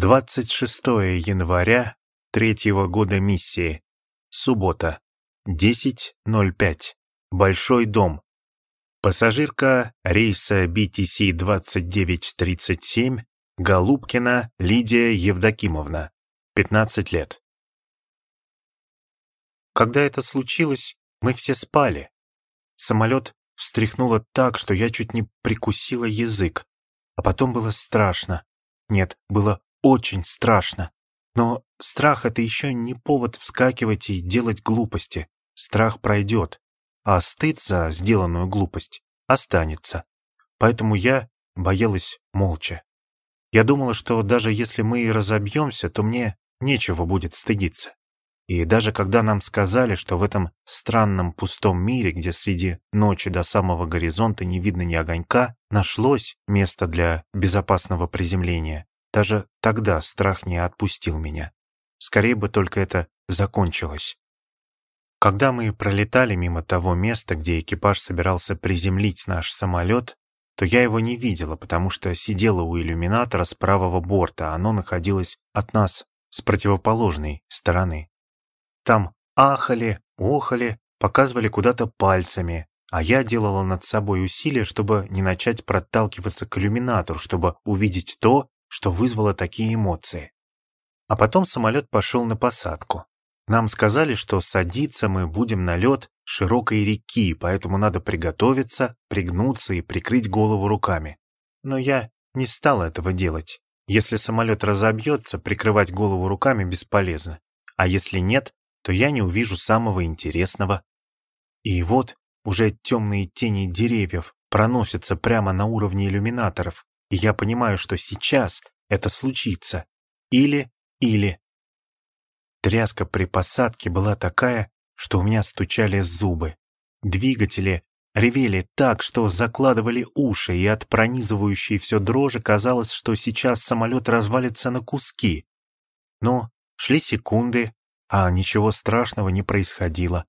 26 января третьего года миссии. Суббота. 10.05. Большой дом. Пассажирка рейса BTC-2937 Голубкина Лидия Евдокимовна. 15 лет. Когда это случилось, мы все спали. Самолет встряхнуло так, что я чуть не прикусила язык. А потом было страшно. Нет, было очень страшно. Но страх — это еще не повод вскакивать и делать глупости. Страх пройдет, а стыд за сделанную глупость останется. Поэтому я боялась молча. Я думала, что даже если мы и разобьемся, то мне нечего будет стыдиться. И даже когда нам сказали, что в этом странном пустом мире, где среди ночи до самого горизонта не видно ни огонька, нашлось место для безопасного приземления, даже тогда страх не отпустил меня. Скорее бы только это закончилось. Когда мы пролетали мимо того места, где экипаж собирался приземлить наш самолет, то я его не видела, потому что сидела у иллюминатора с правого борта, а оно находилось от нас с противоположной стороны. Там ахали, охали, показывали куда-то пальцами, а я делала над собой усилия, чтобы не начать проталкиваться к иллюминатору, чтобы увидеть то, что вызвало такие эмоции. А потом самолет пошел на посадку. Нам сказали, что садиться мы будем на лед широкой реки, поэтому надо приготовиться, пригнуться и прикрыть голову руками. Но я не стала этого делать. Если самолет разобьется, прикрывать голову руками бесполезно. А если нет, то я не увижу самого интересного. И вот уже темные тени деревьев проносятся прямо на уровне иллюминаторов, и я понимаю, что сейчас это случится. Или, или. Тряска при посадке была такая, что у меня стучали зубы. Двигатели ревели так, что закладывали уши, и от пронизывающей все дрожи казалось, что сейчас самолет развалится на куски. Но шли секунды, а ничего страшного не происходило.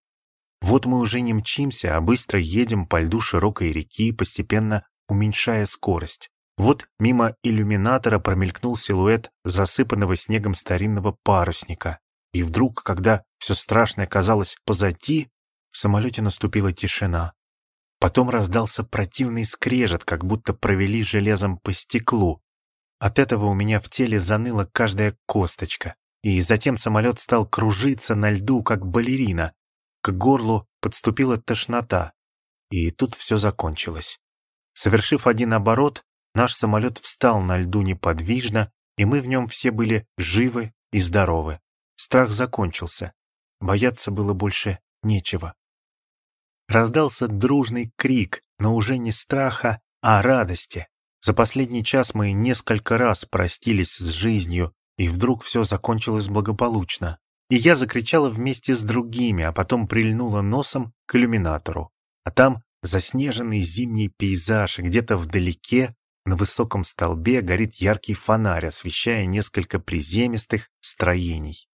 Вот мы уже не мчимся, а быстро едем по льду широкой реки, постепенно уменьшая скорость. Вот мимо иллюминатора промелькнул силуэт засыпанного снегом старинного парусника. И вдруг, когда все страшное казалось позади, в самолете наступила тишина. Потом раздался противный скрежет, как будто провели железом по стеклу. От этого у меня в теле заныла каждая косточка. И затем самолет стал кружиться на льду, как балерина. К горлу подступила тошнота. И тут все закончилось. Совершив один оборот, наш самолет встал на льду неподвижно, и мы в нем все были живы и здоровы. Страх закончился. Бояться было больше нечего. Раздался дружный крик, но уже не страха, а радости. За последний час мы несколько раз простились с жизнью, и вдруг все закончилось благополучно. И я закричала вместе с другими, а потом прильнула носом к иллюминатору. А там заснеженный зимний пейзаж, где-то вдалеке, на высоком столбе, горит яркий фонарь, освещая несколько приземистых строений.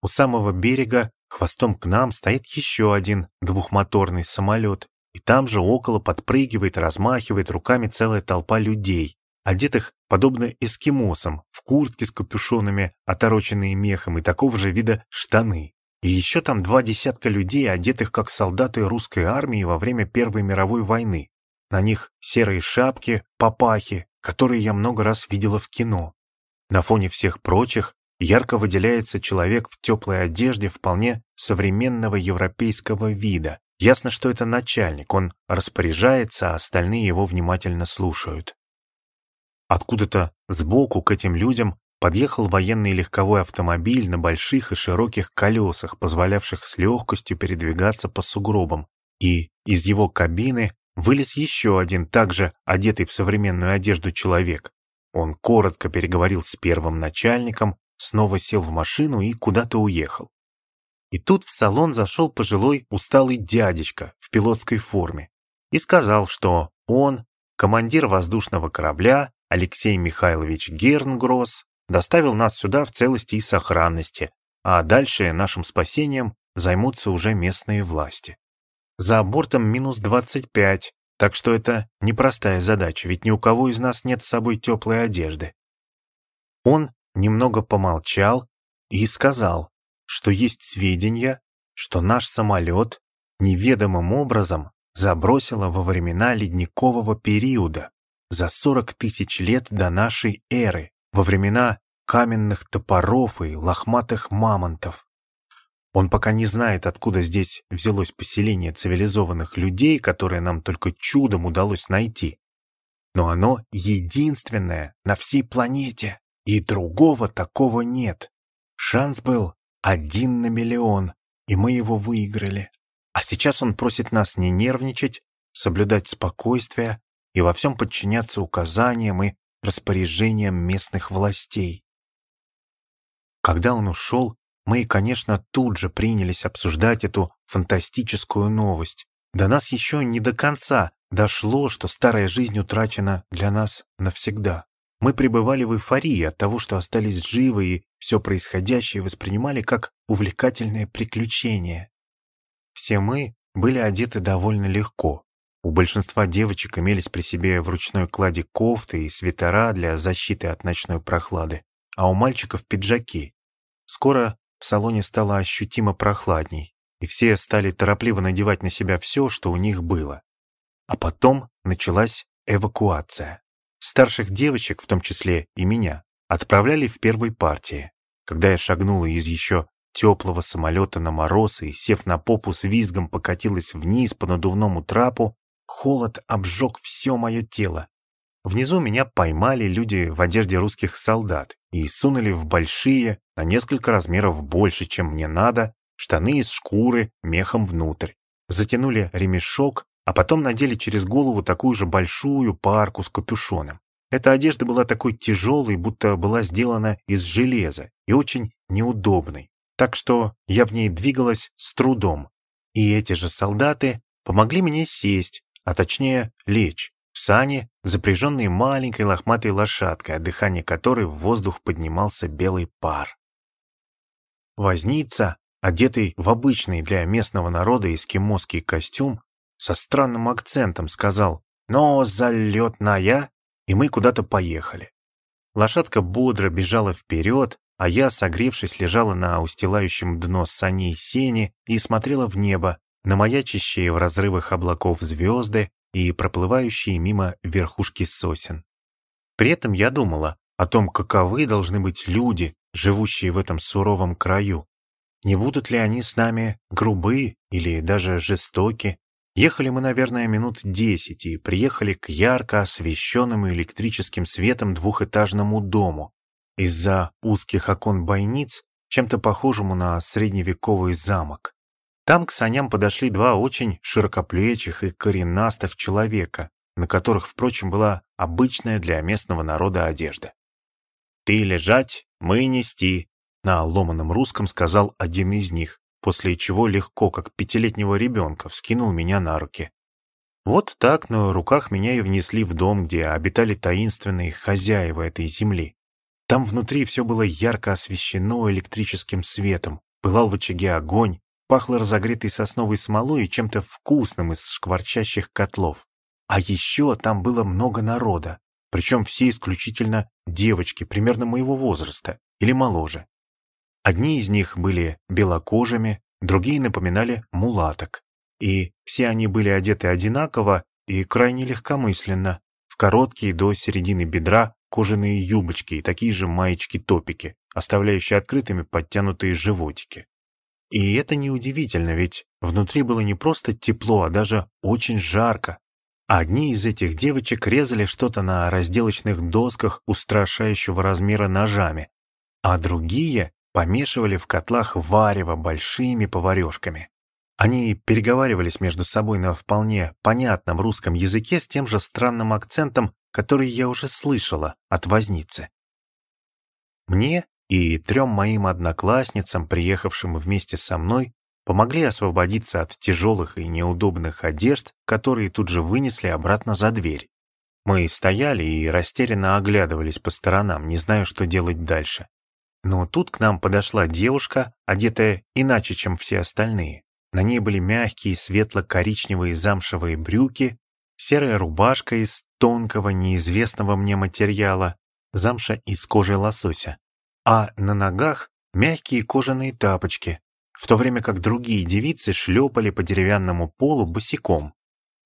У самого берега хвостом к нам стоит еще один двухмоторный самолет, и там же около подпрыгивает, размахивает руками целая толпа людей, одетых подобно эскимосам, в куртке с капюшонами, отороченные мехом и такого же вида штаны. И еще там два десятка людей, одетых как солдаты русской армии во время Первой мировой войны. На них серые шапки, папахи, которые я много раз видела в кино. На фоне всех прочих ярко выделяется человек в теплой одежде вполне современного европейского вида. Ясно, что это начальник, он распоряжается, а остальные его внимательно слушают. Откуда-то сбоку к этим людям подъехал военный легковой автомобиль на больших и широких колесах, позволявших с легкостью передвигаться по сугробам, и из его кабины вылез еще один, также одетый в современную одежду человек. Он коротко переговорил с первым начальником, снова сел в машину и куда-то уехал. И тут в салон зашел пожилой усталый дядечка в пилотской форме и сказал, что он, командир воздушного корабля, Алексей Михайлович Гернгросс доставил нас сюда в целости и сохранности, а дальше нашим спасением займутся уже местные власти. За бортом минус 25, так что это непростая задача, ведь ни у кого из нас нет с собой теплой одежды. Он немного помолчал и сказал, что есть сведения, что наш самолет неведомым образом забросило во времена ледникового периода за 40 тысяч лет до нашей эры, во времена каменных топоров и лохматых мамонтов. Он пока не знает, откуда здесь взялось поселение цивилизованных людей, которое нам только чудом удалось найти. Но оно единственное на всей планете, и другого такого нет. Шанс был один на миллион, и мы его выиграли. А сейчас он просит нас не нервничать, соблюдать спокойствие и во всем подчиняться указаниям и распоряжениям местных властей. Когда он ушел, мы, конечно, тут же принялись обсуждать эту фантастическую новость. До нас еще не до конца дошло, что старая жизнь утрачена для нас навсегда. Мы пребывали в эйфории от того, что остались живы и все происходящее воспринимали как увлекательное приключение. Все мы были одеты довольно легко. У большинства девочек имелись при себе в ручной кладе кофты и свитера для защиты от ночной прохлады, а у мальчиков пиджаки. Скоро в салоне стало ощутимо прохладней, и все стали торопливо надевать на себя все, что у них было. А потом началась эвакуация. Старших девочек, в том числе и меня, отправляли в первой партии. Когда я шагнула из еще теплого самолета на мороз и, сев на попу с визгом, покатилась вниз по надувному трапу, холод обжег все мое тело. Внизу меня поймали люди в одежде русских солдат и сунули в большие, на несколько размеров больше, чем мне надо, штаны из шкуры мехом внутрь. Затянули ремешок, а потом надели через голову такую же большую парку с капюшоном. Эта одежда была такой тяжелой, будто была сделана из железа и очень неудобной, так что я в ней двигалась с трудом. И эти же солдаты помогли мне сесть, а точнее лечь, сани, запряженные маленькой лохматой лошадкой, от дыхания которой в воздух поднимался белый пар. Возница, одетый в обычный для местного народа эскимосский костюм, со странным акцентом сказал «Но залетная!» и мы куда-то поехали. Лошадка бодро бежала вперед, а я, согревшись, лежала на устилающем дно саней сени и смотрела в небо, на маячащие в разрывах облаков звезды и проплывающие мимо верхушки сосен. При этом я думала о том, каковы должны быть люди, живущие в этом суровом краю. Не будут ли они с нами грубы или даже жестоки, Ехали мы, наверное, минут десять и приехали к ярко освещенному электрическим светом двухэтажному дому. Из-за узких окон бойниц, чем-то похожему на средневековый замок. Там к саням подошли два очень широкоплечих и коренастых человека, на которых, впрочем, была обычная для местного народа одежда. «Ты лежать, мы нести», — на ломаном русском сказал один из них, после чего легко, как пятилетнего ребенка, вскинул меня на руки. Вот так на руках меня и внесли в дом, где обитали таинственные хозяева этой земли. Там внутри все было ярко освещено электрическим светом, пылал в очаге огонь, пахло разогретой сосновой смолой и чем-то вкусным из шкварчащих котлов. А еще там было много народа, причем все исключительно девочки примерно моего возраста или моложе. Одни из них были белокожими, другие напоминали мулаток. И все они были одеты одинаково и крайне легкомысленно, в короткие до середины бедра кожаные юбочки и такие же маечки-топики, оставляющие открытыми подтянутые животики. И это неудивительно, ведь внутри было не просто тепло, а даже очень жарко. Одни из этих девочек резали что-то на разделочных досках устрашающего размера ножами, а другие помешивали в котлах варево большими поварешками. Они переговаривались между собой на вполне понятном русском языке с тем же странным акцентом, который я уже слышала от возницы. Мне и трем моим одноклассницам, приехавшим вместе со мной, помогли освободиться от тяжелых и неудобных одежд, которые тут же вынесли обратно за дверь. Мы стояли и растерянно оглядывались по сторонам, не зная, что делать дальше. Но тут к нам подошла девушка, одетая иначе, чем все остальные. На ней были мягкие светло-коричневые замшевые брюки, серая рубашка из тонкого, неизвестного мне материала, замша из кожи лосося. А на ногах мягкие кожаные тапочки, в то время как другие девицы шлепали по деревянному полу босиком.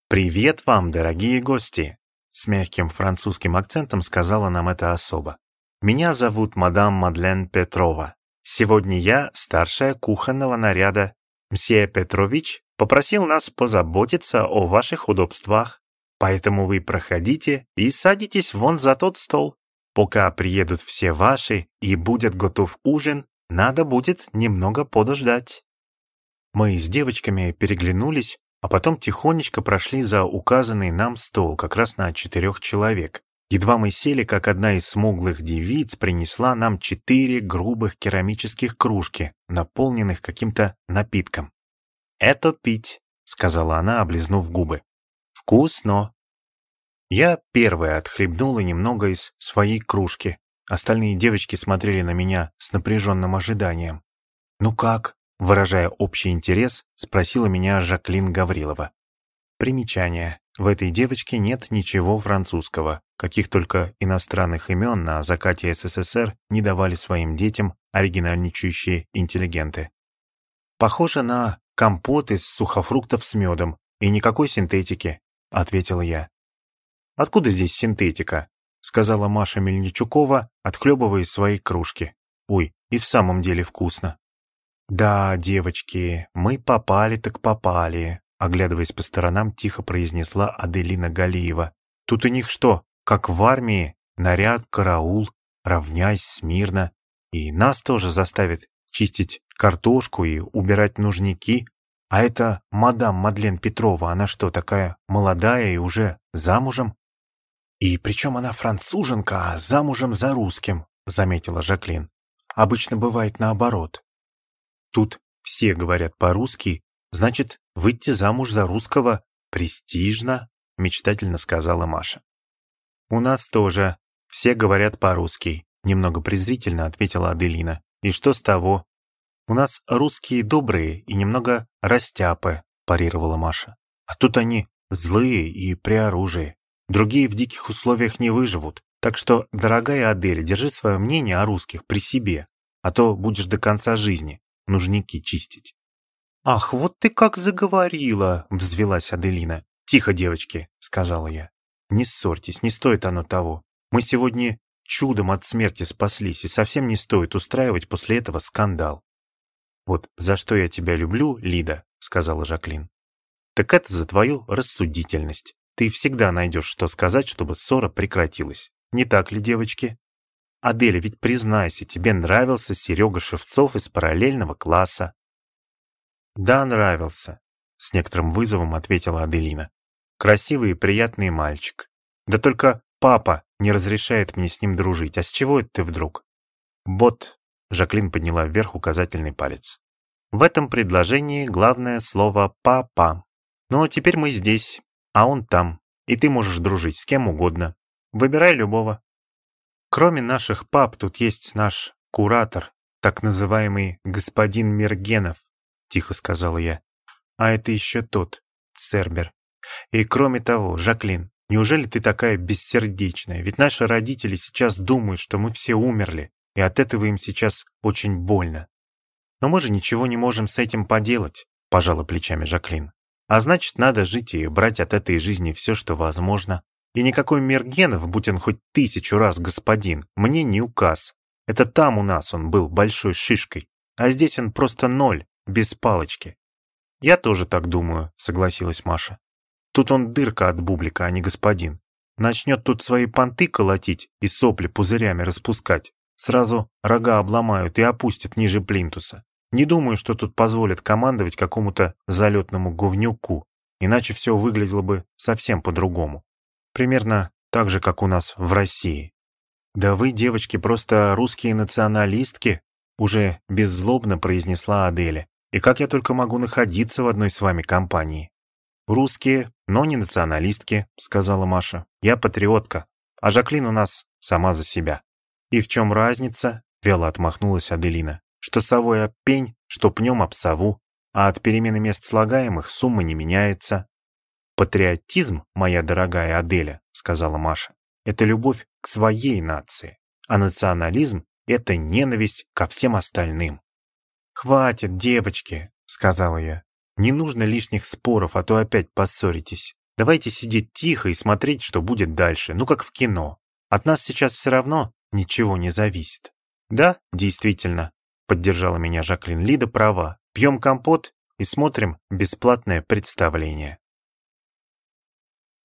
«Привет вам, дорогие гости!» С мягким французским акцентом сказала нам эта особа. «Меня зовут мадам Мадлен Петрова. Сегодня я старшая кухонного наряда. Мсье Петрович попросил нас позаботиться о ваших удобствах, поэтому вы проходите и садитесь вон за тот стол. Пока приедут все ваши и будет готов ужин, надо будет немного подождать». Мы с девочками переглянулись, а потом тихонечко прошли за указанный нам стол как раз на четырех человек. Едва мы сели, как одна из смуглых девиц принесла нам четыре грубых керамических кружки, наполненных каким-то напитком. «Это пить», — сказала она, облизнув губы. «Вкусно». Я первая отхлебнула немного из своей кружки. Остальные девочки смотрели на меня с напряженным ожиданием. «Ну как?» Выражая общий интерес, спросила меня Жаклин Гаврилова. Примечание. В этой девочке нет ничего французского, каких только иностранных имен на закате СССР не давали своим детям оригинальничающие интеллигенты. Похоже на компот из сухофруктов с медом и никакой синтетики, ответила я. Откуда здесь синтетика? сказала Маша Мельничукова, отхлебывая из своей кружки. Ой, и в самом деле вкусно. «Да, девочки, мы попали так попали», оглядываясь по сторонам, тихо произнесла Аделина Галиева. «Тут у них что, как в армии? Наряд, караул, равняйсь смирно. И нас тоже заставят чистить картошку и убирать нужники. А это мадам Мадлен Петрова, она что, такая молодая и уже замужем?» «И причем она француженка, а замужем за русским», заметила Жаклин. «Обычно бывает наоборот. Тут все говорят по-русски, значит, выйти замуж за русского престижно, мечтательно сказала Маша. У нас тоже все говорят по-русски, немного презрительно ответила Аделина. И что с того? У нас русские добрые и немного растяпы, парировала Маша. А тут они злые и при оружии. Другие в диких условиях не выживут. Так что, дорогая Адель, держи свое мнение о русских при себе, а то будешь до конца жизни нужники чистить. «Ах, вот ты как заговорила!» — взвелась Аделина. «Тихо, девочки!» — сказала я. «Не ссорьтесь, не стоит оно того. Мы сегодня чудом от смерти спаслись, и совсем не стоит устраивать после этого скандал». «Вот за что я тебя люблю, Лида», — сказала Жаклин. «Так это за твою рассудительность. Ты всегда найдешь, что сказать, чтобы ссора прекратилась. Не так ли, девочки?» Аделя, ведь признайся, тебе нравился Серега Шевцов из параллельного класса. Да, нравился, с некоторым вызовом ответила Аделина. Красивый и приятный мальчик. Да только папа не разрешает мне с ним дружить. А с чего это ты вдруг? Бот, Жаклин подняла вверх указательный палец. В этом предложении главное слово «папа». Но теперь мы здесь, а он там, и ты можешь дружить с кем угодно. Выбирай любого. Кроме наших пап, тут есть наш куратор, так называемый господин Мергенов, тихо сказал я. А это еще тот, Цербер. И кроме того, Жаклин, неужели ты такая бессердечная? Ведь наши родители сейчас думают, что мы все умерли, и от этого им сейчас очень больно. Но мы же ничего не можем с этим поделать, пожала плечами Жаклин. А значит, надо жить и брать от этой жизни все, что возможно. И никакой Мергенов, будь он хоть тысячу раз господин, мне не указ. Это там у нас он был большой шишкой, а здесь он просто ноль, без палочки. Я тоже так думаю, согласилась Маша. Тут он дырка от бублика, а не господин. Начнет тут свои понты колотить и сопли пузырями распускать. Сразу рога обломают и опустят ниже плинтуса. Не думаю, что тут позволят командовать какому-то залетному говнюку, иначе все выглядело бы совсем по-другому. Примерно так же, как у нас в России. «Да вы, девочки, просто русские националистки», уже беззлобно произнесла Аделя. «И как я только могу находиться в одной с вами компании?» «Русские, но не националистки», — сказала Маша. «Я патриотка, а Жаклин у нас сама за себя». «И в чем разница?» — вяло отмахнулась Аделина. «Что совой об пень, что пнем об сову, а от перемены мест слагаемых сумма не меняется. «Патриотизм, моя дорогая Аделя», — сказала Маша, — «это любовь к своей нации, а национализм — это ненависть ко всем остальным. «Хватит, девочки», — сказала я. «Не нужно лишних споров, а то опять поссоритесь. Давайте сидеть тихо и смотреть, что будет дальше, ну как в кино. От нас сейчас все равно ничего не зависит». «Да, действительно», — поддержала меня Жаклин Лида права. «Пьем компот и смотрим бесплатное представление».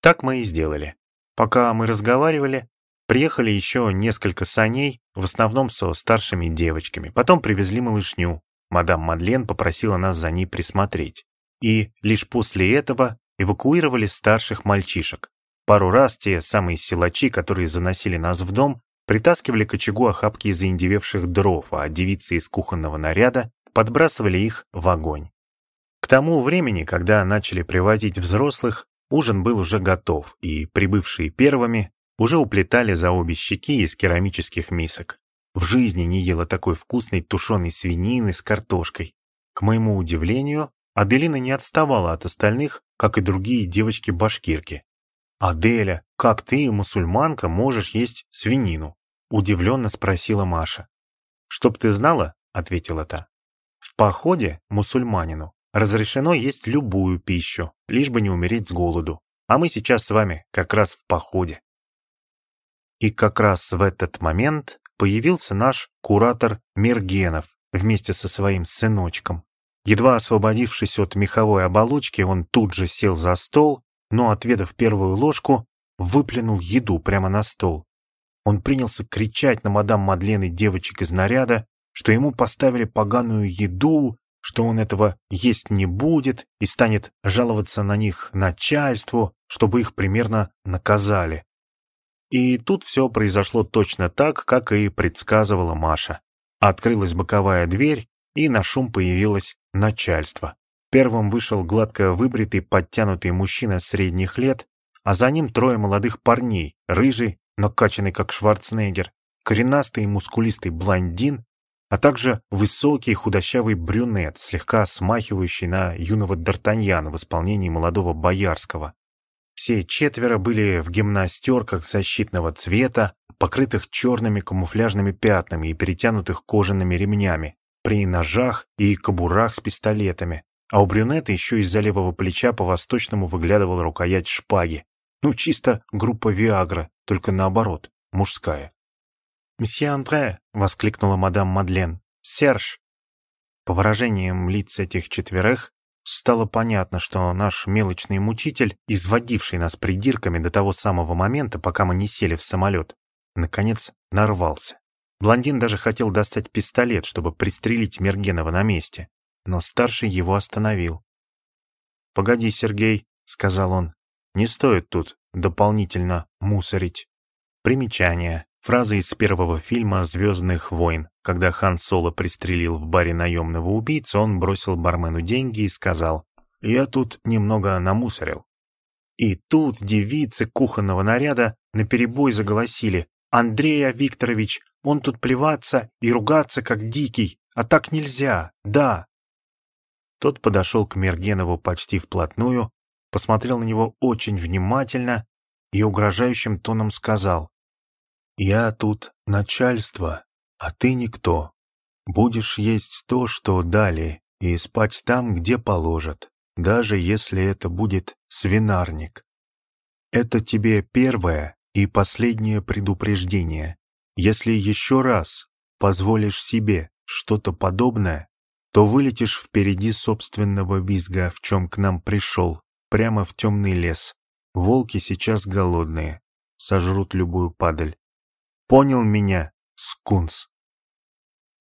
Так мы и сделали. Пока мы разговаривали, приехали еще несколько саней, в основном со старшими девочками. Потом привезли малышню. Мадам Мадлен попросила нас за ней присмотреть. И лишь после этого эвакуировали старших мальчишек. Пару раз те самые силачи, которые заносили нас в дом, притаскивали к очагу охапки заиндевевших дров, а девицы из кухонного наряда подбрасывали их в огонь. К тому времени, когда начали привозить взрослых, Ужин был уже готов, и прибывшие первыми уже уплетали за обе щеки из керамических мисок. В жизни не ела такой вкусной тушеной свинины с картошкой. К моему удивлению, Аделина не отставала от остальных, как и другие девочки-башкирки. «Аделя, как ты, мусульманка, можешь есть свинину?» – удивленно спросила Маша. «Чтоб ты знала», – ответила та, – «в походе мусульманину Разрешено есть любую пищу, лишь бы не умереть с голоду. А мы сейчас с вами как раз в походе. И как раз в этот момент появился наш куратор Мергенов вместе со своим сыночком. Едва освободившись от меховой оболочки, он тут же сел за стол, но, отведав первую ложку, выплюнул еду прямо на стол. Он принялся кричать на мадам Мадлен и девочек из наряда, что ему поставили поганую еду, что он этого есть не будет и станет жаловаться на них начальству, чтобы их примерно наказали. И тут все произошло точно так, как и предсказывала Маша. Открылась боковая дверь, и на шум появилось начальство. Первым вышел гладко выбритый, подтянутый мужчина средних лет, а за ним трое молодых парней, рыжий, накачанный как Шварценеггер, коренастый и мускулистый блондин а также высокий худощавый брюнет, слегка смахивающий на юного Д'Артаньяна в исполнении молодого Боярского. Все четверо были в гимнастерках защитного цвета, покрытых черными камуфляжными пятнами и перетянутых кожаными ремнями, при ножах и кобурах с пистолетами, а у брюнета еще из-за левого плеча по-восточному выглядывала рукоять шпаги. Ну, чисто группа Виагра, только наоборот, мужская. «Месье Андре!» — воскликнула мадам Мадлен. «Серж!» По выражениям лиц этих четверых стало понятно, что наш мелочный мучитель, изводивший нас придирками до того самого момента, пока мы не сели в самолет, наконец нарвался. Блондин даже хотел достать пистолет, чтобы пристрелить Мергенова на месте, но старший его остановил. «Погоди, Сергей», — сказал он, — «не стоит тут дополнительно мусорить». Примечание. Фраза из первого фильма «Звездных войн». Когда Хан Соло пристрелил в баре наемного убийцу, он бросил бармену деньги и сказал «Я тут немного намусорил». И тут девицы кухонного наряда наперебой заголосили «Андрея Викторович, он тут плеваться и ругаться, как дикий, а так нельзя, да». Тот подошел к Мергенову почти вплотную, посмотрел на него очень внимательно и угрожающим тоном сказал «Я тут начальство, а ты никто. Будешь есть то, что дали, и спать там, где положат, даже если это будет свинарник. Это тебе первое и последнее предупреждение. Если еще раз позволишь себе что-то подобное, то вылетишь впереди собственного визга, в чем к нам пришел, прямо в темный лес. Волки сейчас голодные, сожрут любую падаль. Понял меня, скунс.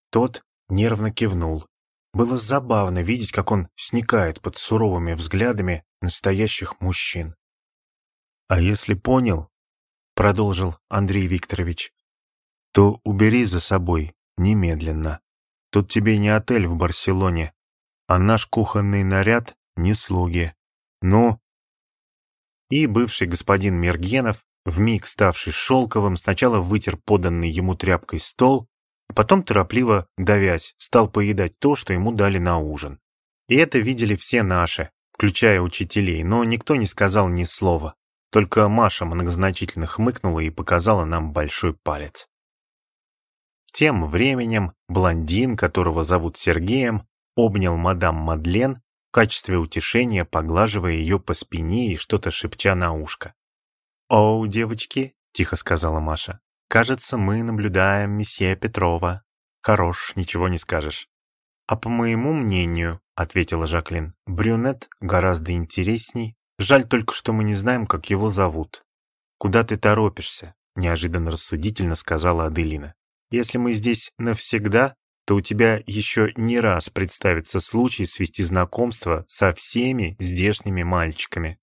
Тот нервно кивнул. Было забавно видеть, как он сникает под суровыми взглядами настоящих мужчин. «А если понял, — продолжил Андрей Викторович, — то убери за собой немедленно. Тут тебе не отель в Барселоне, а наш кухонный наряд не слуги. Ну?» И бывший господин Мергенов вмиг ставший шелковым, сначала вытер поданный ему тряпкой стол, а потом, торопливо давясь, стал поедать то, что ему дали на ужин. И это видели все наши, включая учителей, но никто не сказал ни слова. Только Маша многозначительно хмыкнула и показала нам большой палец. Тем временем блондин, которого зовут Сергеем, обнял мадам Мадлен качестве утешения, поглаживая ее по спине и что-то шепча на ушко. «Оу, девочки», — тихо сказала Маша, — «кажется, мы наблюдаем месье Петрова. Хорош, ничего не скажешь». «А по моему мнению», — ответила Жаклин, — «брюнет гораздо интересней. Жаль только, что мы не знаем, как его зовут». «Куда ты торопишься?» — неожиданно рассудительно сказала Аделина. «Если мы здесь навсегда, то у тебя еще не раз представится случай свести знакомство со всеми здешними мальчиками».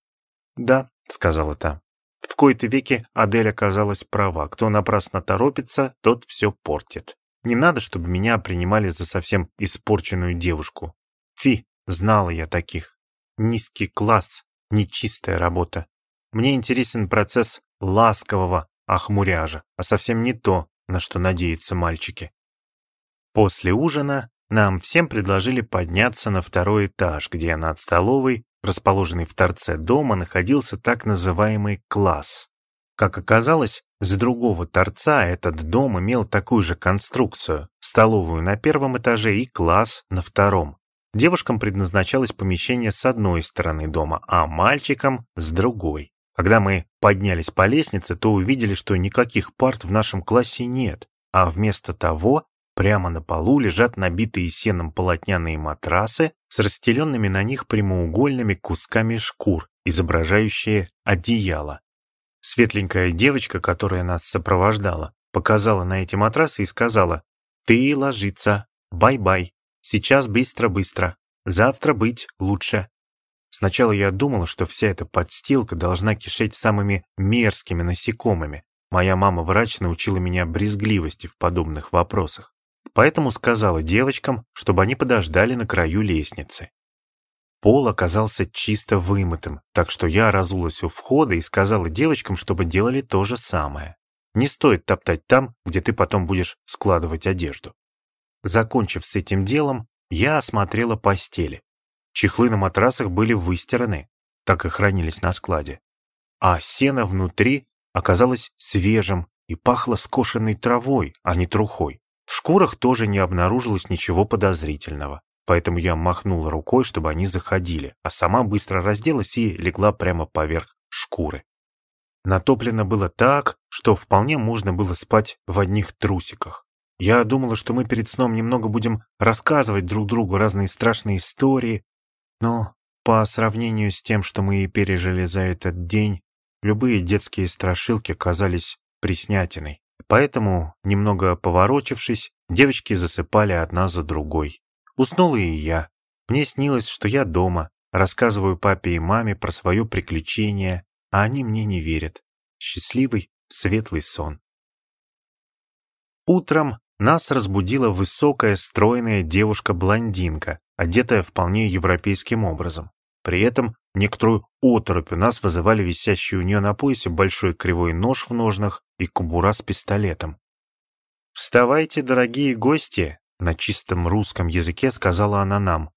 «Да», — сказала та. В кои-то веки Адель оказалась права. Кто напрасно торопится, тот все портит. Не надо, чтобы меня принимали за совсем испорченную девушку. Фи, знала я таких. Низкий класс, нечистая работа. Мне интересен процесс ласкового охмуряжа, а совсем не то, на что надеются мальчики. После ужина нам всем предложили подняться на второй этаж, где над столовой, расположенной в торце дома, находился так называемый класс. Как оказалось, с другого торца этот дом имел такую же конструкцию, столовую на первом этаже и класс на втором. Девушкам предназначалось помещение с одной стороны дома, а мальчикам — с другой. Когда мы поднялись по лестнице, то увидели, что никаких парт в нашем классе нет, а вместо того прямо на полу лежат набитые сеном полотняные матрасы с расстеленными на них прямоугольными кусками шкур, изображающие одеяло. Светленькая девочка, которая нас сопровождала, показала на эти матрасы и сказала «Ты ложиться, бай-бай, сейчас быстро-быстро, завтра быть лучше». Сначала я думала, что вся эта подстилка должна кишеть самыми мерзкими насекомыми. Моя мама-врач научила меня брезгливости в подобных вопросах. Поэтому сказала девочкам, чтобы они подождали на краю лестницы. Пол оказался чисто вымытым, так что я разулась у входа и сказала девочкам, чтобы делали то же самое. Не стоит топтать там, где ты потом будешь складывать одежду. Закончив с этим делом, я осмотрела постели. Чехлы на матрасах были выстираны, так и хранились на складе. А сено внутри оказалось свежим и пахло скошенной травой, а не трухой. Шкурах тоже не обнаружилось ничего подозрительного. Поэтому я махнула рукой, чтобы они заходили, а сама быстро разделась и легла прямо поверх шкуры. Натоплено было так, что вполне можно было спать в одних трусиках. Я думала, что мы перед сном немного будем рассказывать друг другу разные страшные истории, но по сравнению с тем, что мы и пережили за этот день, любые детские страшилки казались приснятиной. Поэтому, немного поворочившись, девочки засыпали одна за другой. Уснула и я. Мне снилось, что я дома, рассказываю папе и маме про свое приключение, а они мне не верят. Счастливый, светлый сон. Утром нас разбудила высокая, стройная девушка-блондинка, одетая вполне европейским образом. При этом некоторую оторопь у нас вызывали висящий у нее на поясе большой кривой нож в ножнах и кобура с пистолетом. «Вставайте, дорогие гости!» На чистом русском языке сказала она нам.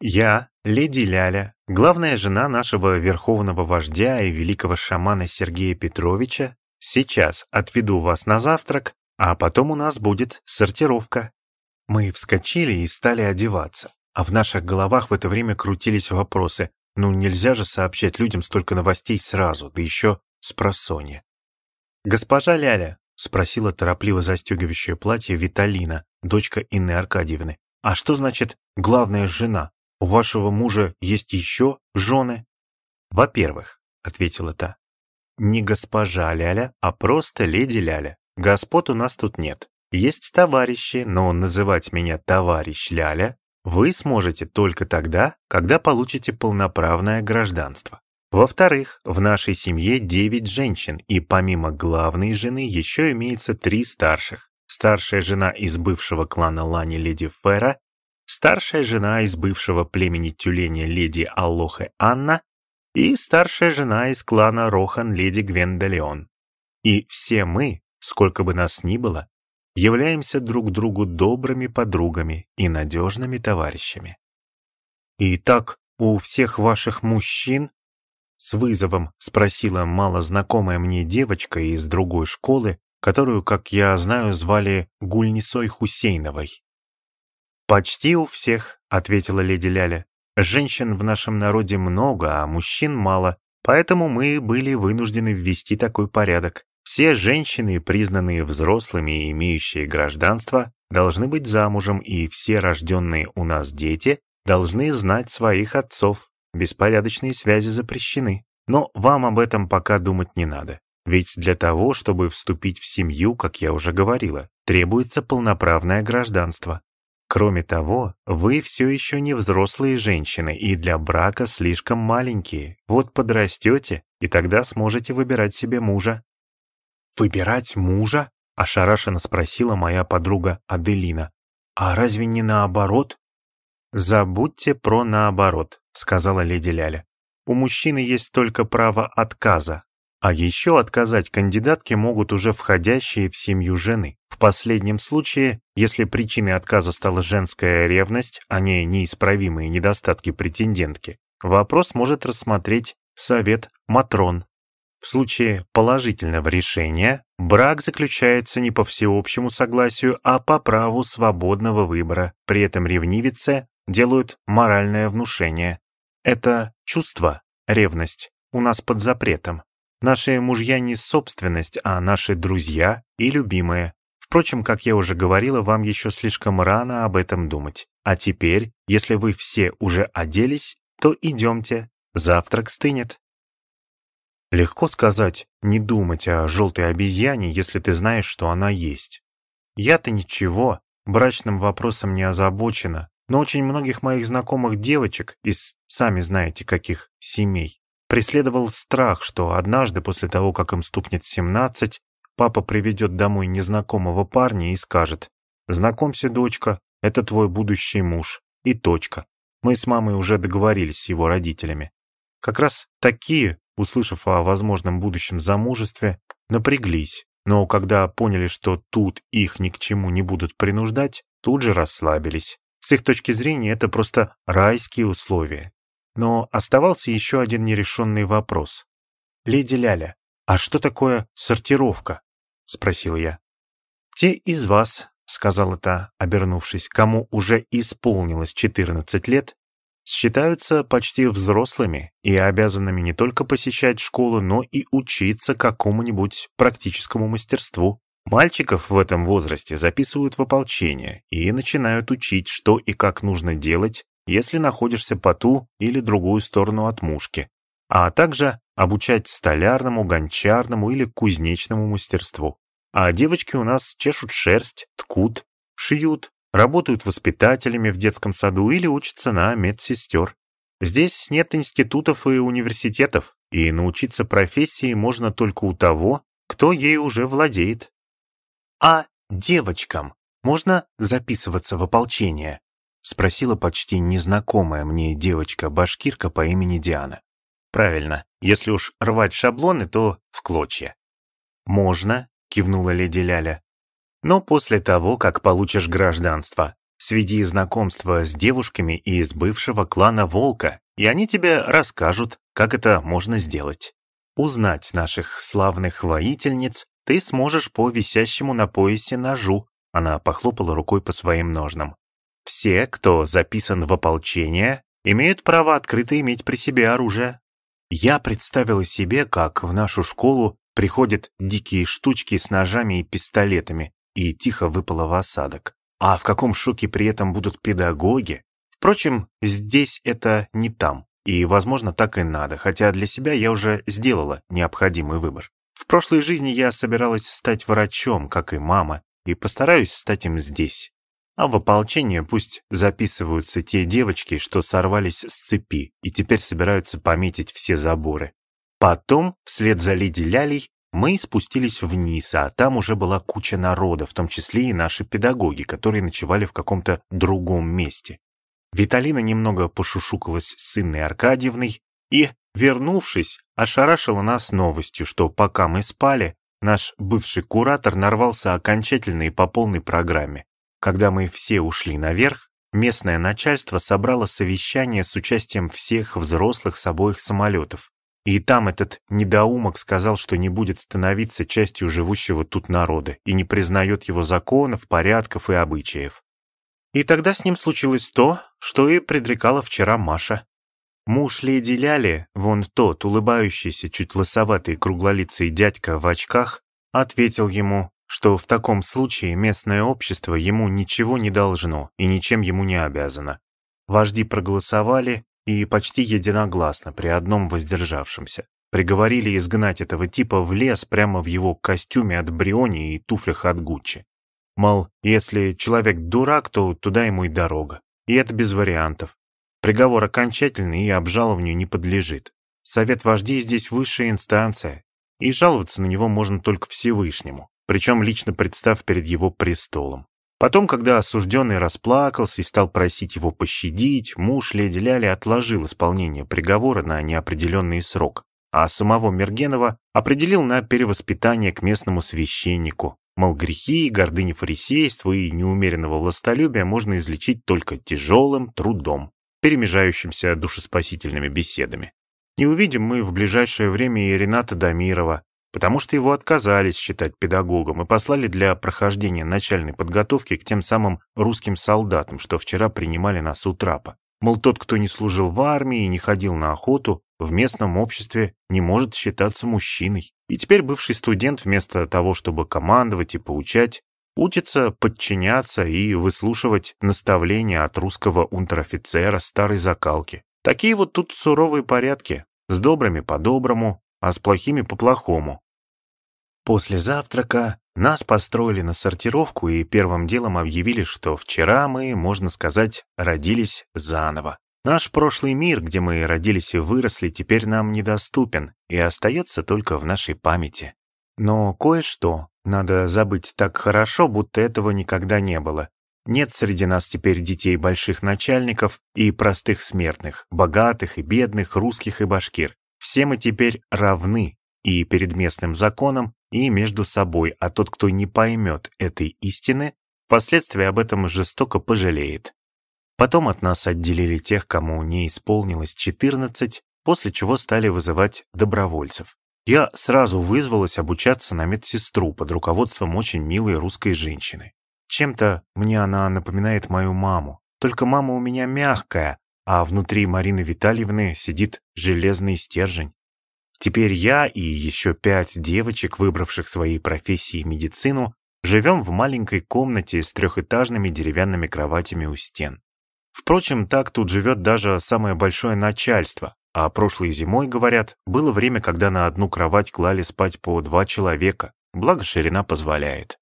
«Я, леди Ляля, главная жена нашего верховного вождя и великого шамана Сергея Петровича, сейчас отведу вас на завтрак, а потом у нас будет сортировка». Мы вскочили и стали одеваться, а в наших головах в это время крутились вопросы. Ну, нельзя же сообщать людям столько новостей сразу, да еще с просонья. «Госпожа Ляля, — спросила торопливо застегивающее платье Виталина, дочка Инны Аркадьевны. «А что значит «главная жена»? У вашего мужа есть еще жены?» «Во-первых», — ответила та, — «не госпожа Ляля, а просто леди Ляля. Господ у нас тут нет. Есть товарищи, но называть меня товарищ Ляля вы сможете только тогда, когда получите полноправное гражданство. Во-вторых, в нашей семье девять женщин, и помимо главной жены еще имеется три старших. Старшая жена из бывшего клана Лани леди Фера, старшая жена из бывшего племени тюленя леди Аллохе Анна и старшая жена из клана Рохан леди Гвендолеон. И все мы, сколько бы нас ни было, являемся друг другу добрыми подругами и надежными товарищами. Итак, у всех ваших мужчин с вызовом спросила малознакомая мне девочка из другой школы, которую, как я знаю, звали Гульнисой Хусейновой. «Почти у всех», — ответила леди Ляля. «Женщин в нашем народе много, а мужчин мало, поэтому мы были вынуждены ввести такой порядок. Все женщины, признанные взрослыми и имеющие гражданство, должны быть замужем, и все рожденные у нас дети должны знать своих отцов. Беспорядочные связи запрещены. Но вам об этом пока думать не надо. Ведь для того, чтобы вступить в семью, как я уже говорила, требуется полноправное гражданство. Кроме того, вы все еще не взрослые женщины и для брака слишком маленькие. Вот подрастете, и тогда сможете выбирать себе мужа. «Выбирать мужа?» — ошарашенно спросила моя подруга Аделина. «А разве не наоборот?» «Забудьте про наоборот», — сказала леди Ляля. «У мужчины есть только право отказа, а еще отказать кандидатке могут уже входящие в семью жены. В последнем случае, если причиной отказа стала женская ревность, а не неисправимые недостатки претендентки, вопрос может рассмотреть Совет Матрон. В случае положительного решения брак заключается не по всеобщему согласию, а по праву свободного выбора. При этом ревнивице делают моральное внушение. Это чувство, ревность, у нас под запретом. Наши мужья не собственность, а наши друзья и любимые. Впрочем, как я уже говорила, вам еще слишком рано об этом думать. А теперь, если вы все уже оделись, то идемте, завтрак стынет. Легко сказать, не думать о желтой обезьяне, если ты знаешь, что она есть. Я-то ничего, брачным вопросом не озабочена, но очень многих моих знакомых девочек из, сами знаете, каких семей, преследовал страх, что однажды после того, как им стукнет 17, папа приведет домой незнакомого парня и скажет «Знакомься, дочка, это твой будущий муж». И точка. Мы с мамой уже договорились с его родителями. Как раз такие, услышав о возможном будущем замужестве, напряглись, но когда поняли, что тут их ни к чему не будут принуждать, тут же расслабились. С их точки зрения это просто райские условия. Но оставался еще один нерешенный вопрос. «Леди Ляля, а что такое сортировка?» — спросил я. «Те из вас, — сказала та, обернувшись, — кому уже исполнилось 14 лет, считаются почти взрослыми и обязанными не только посещать школу, но и учиться какому-нибудь практическому мастерству. Мальчиков в этом возрасте записывают в ополчение и начинают учить, что и как нужно делать, если находишься по ту или другую сторону от мушки, а также обучать столярному, гончарному или кузнечному мастерству. А девочки у нас чешут шерсть, ткут, шьют, работают воспитателями в детском саду или учатся на медсестер. Здесь нет институтов и университетов, и научиться профессии можно только у того, кто ей уже владеет. А девочкам можно записываться в ополчение? Спросила почти незнакомая мне девочка-башкирка по имени Диана. Правильно, если уж рвать шаблоны, то в клочья. Можно, кивнула леди Ляля. Но после того, как получишь гражданство, сведи знакомство с девушками из бывшего клана Волка, и они тебе расскажут, как это можно сделать. Узнать наших славных воительниц ты сможешь по висящему на поясе ножу. Она похлопала рукой по своим ножнам. Все, кто записан в ополчение, имеют право открыто иметь при себе оружие. Я представила себе, как в нашу школу приходят дикие штучки с ножами и пистолетами, и тихо выпало в осадок. А в каком шоке при этом будут педагоги? Впрочем, здесь это не там, и, возможно, так и надо, хотя для себя я уже сделала необходимый выбор. В прошлой жизни я собиралась стать врачом, как и мама, и постараюсь стать им здесь. А в ополчение пусть записываются те девочки, что сорвались с цепи и теперь собираются пометить все заборы. Потом, вслед за леди Лялей, мы спустились вниз, а там уже была куча народа, в том числе и наши педагоги, которые ночевали в каком-то другом месте. Виталина немного пошушукалась с Инной Аркадьевной и, вернувшись, ошарашила нас новостью, что пока мы спали, наш бывший куратор нарвался окончательно и по полной программе. Когда мы все ушли наверх, местное начальство собрало совещание с участием всех взрослых с обоих самолетов И там этот недоумок сказал, что не будет становиться частью живущего тут народа и не признает его законов, порядков и обычаев. И тогда с ним случилось то, что и предрекала вчера Маша. Муж леди Ляли, вон тот, улыбающийся, чуть лысоватый круглолицый дядька в очках, ответил ему, что в таком случае местное общество ему ничего не должно и ничем ему не обязано. Вожди проголосовали и почти единогласно при одном воздержавшемся. Приговорили изгнать этого типа в лес прямо в его костюме от Бриони и туфлях от Гуччи. Мол, если человек дурак, то туда ему и дорога. И это без вариантов. Приговор окончательный и обжалованию не подлежит. Совет вождей здесь высшая инстанция, и жаловаться на него можно только Всевышнему, причем лично представ перед его престолом. Потом, когда осужденный расплакался и стал просить его пощадить, муж леди Ляли отложил исполнение приговора на неопределенный срок, а самого Мергенова определил на перевоспитание к местному священнику. Мол, грехи, гордыни фарисейства и неумеренного властолюбия можно излечить только тяжелым трудом, перемежающимся душеспасительными беседами. Не увидим мы в ближайшее время и Рената Дамирова, потому что его отказались считать педагогом и послали для прохождения начальной подготовки к тем самым русским солдатам, что вчера принимали нас у трапа. Мол, тот, кто не служил в армии и не ходил на охоту, в местном обществе не может считаться мужчиной. И теперь бывший студент вместо того, чтобы командовать и поучать, учится подчиняться и выслушивать наставления от русского унтер-офицера старой закалки. Такие вот тут суровые порядки, с добрыми по-доброму, а с плохими по-плохому. После завтрака нас построили на сортировку и первым делом объявили, что вчера мы, можно сказать, родились заново. Наш прошлый мир, где мы родились и выросли, теперь нам недоступен и остается только в нашей памяти. Но кое-что надо забыть так хорошо, будто этого никогда не было. Нет среди нас теперь детей больших начальников и простых смертных, богатых и бедных, русских и башкир. Все мы теперь равны и перед местным законом, и между собой, а тот, кто не поймет этой истины, впоследствии об этом жестоко пожалеет. Потом от нас отделили тех, кому не исполнилось 14, после чего стали вызывать добровольцев. Я сразу вызвалась обучаться на медсестру под руководством очень милой русской женщины. Чем-то мне она напоминает мою маму. Только мама у меня мягкая, а внутри Марины Витальевны сидит железный стержень. Теперь я и еще пять девочек, выбравших своей профессии медицину, живем в маленькой комнате с трехэтажными деревянными кроватями у стен. Впрочем, так тут живет даже самое большое начальство, а прошлой зимой, говорят, было время, когда на одну кровать клали спать по два человека, благо ширина позволяет.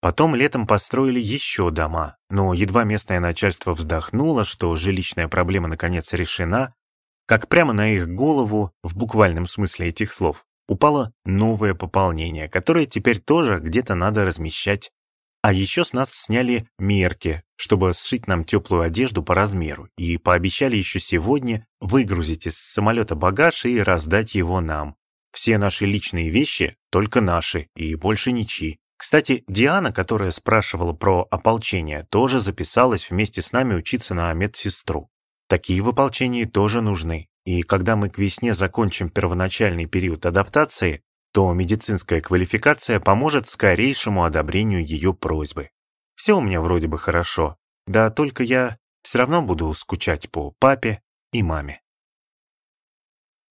Потом летом построили еще дома, но едва местное начальство вздохнуло, что жилищная проблема наконец решена, как прямо на их голову, в буквальном смысле этих слов, упало новое пополнение, которое теперь тоже где-то надо размещать. А еще с нас сняли мерки, чтобы сшить нам теплую одежду по размеру, и пообещали еще сегодня выгрузить из самолета багаж и раздать его нам. Все наши личные вещи только наши и больше ничьи. Кстати, Диана, которая спрашивала про ополчение, тоже записалась вместе с нами учиться на медсестру. Такие в ополчении тоже нужны. И когда мы к весне закончим первоначальный период адаптации, то медицинская квалификация поможет скорейшему одобрению ее просьбы. Все у меня вроде бы хорошо, да только я все равно буду скучать по папе и маме.